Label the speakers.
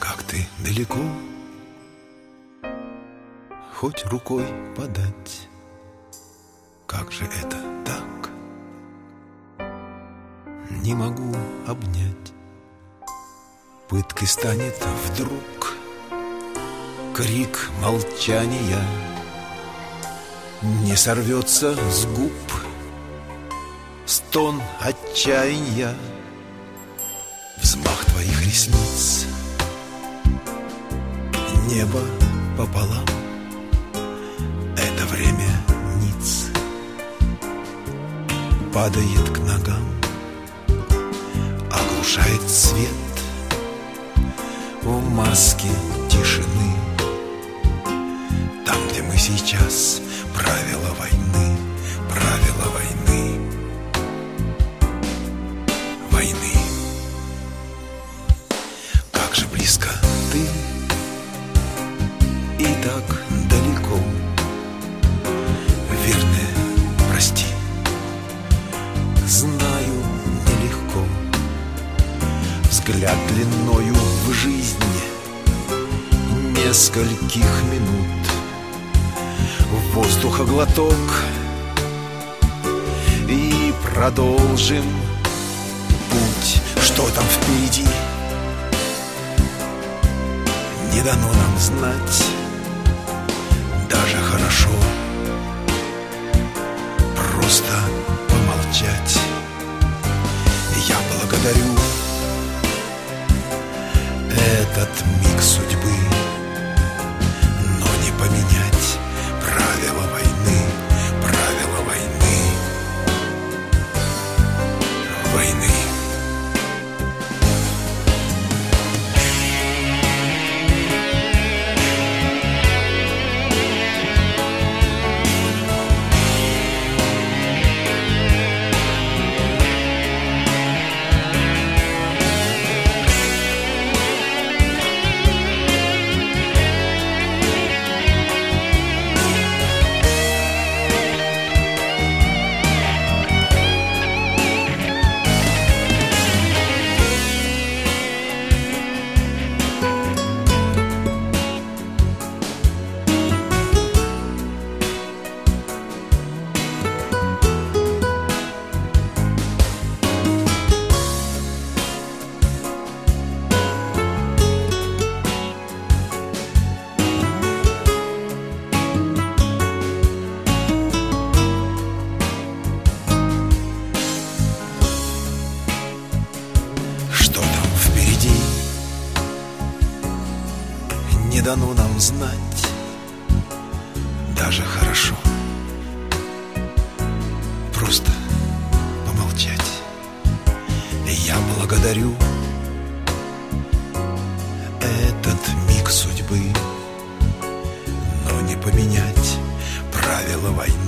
Speaker 1: Как ты далеко, хоть рукой подать. Как же это так? Не могу обнять. Пыткой станет вдруг Крик молчания. Не сорвется с губ Стон отчаяния. Взмах твоих ресниц. Небо пополам. Это время ниц. Падает к ногам. Оглушает свет В маске тишины. Там, где мы сейчас Правила войны Правила войны. Войны. Как же близко ты. И так Взгляд длиною в жизни Нескольких минут. Воздуха глоток. И продолжим путь. Что там впереди? Не дано нам знать. Даже хорошо. Просто помолчать Этот миг судьбы. Но не поменять Правила войны Правила войны. Войны дано нам знать. Даже хорошо. Просто помолчать. Я благодарю Этот миг судьбы Но не поменять Правила войны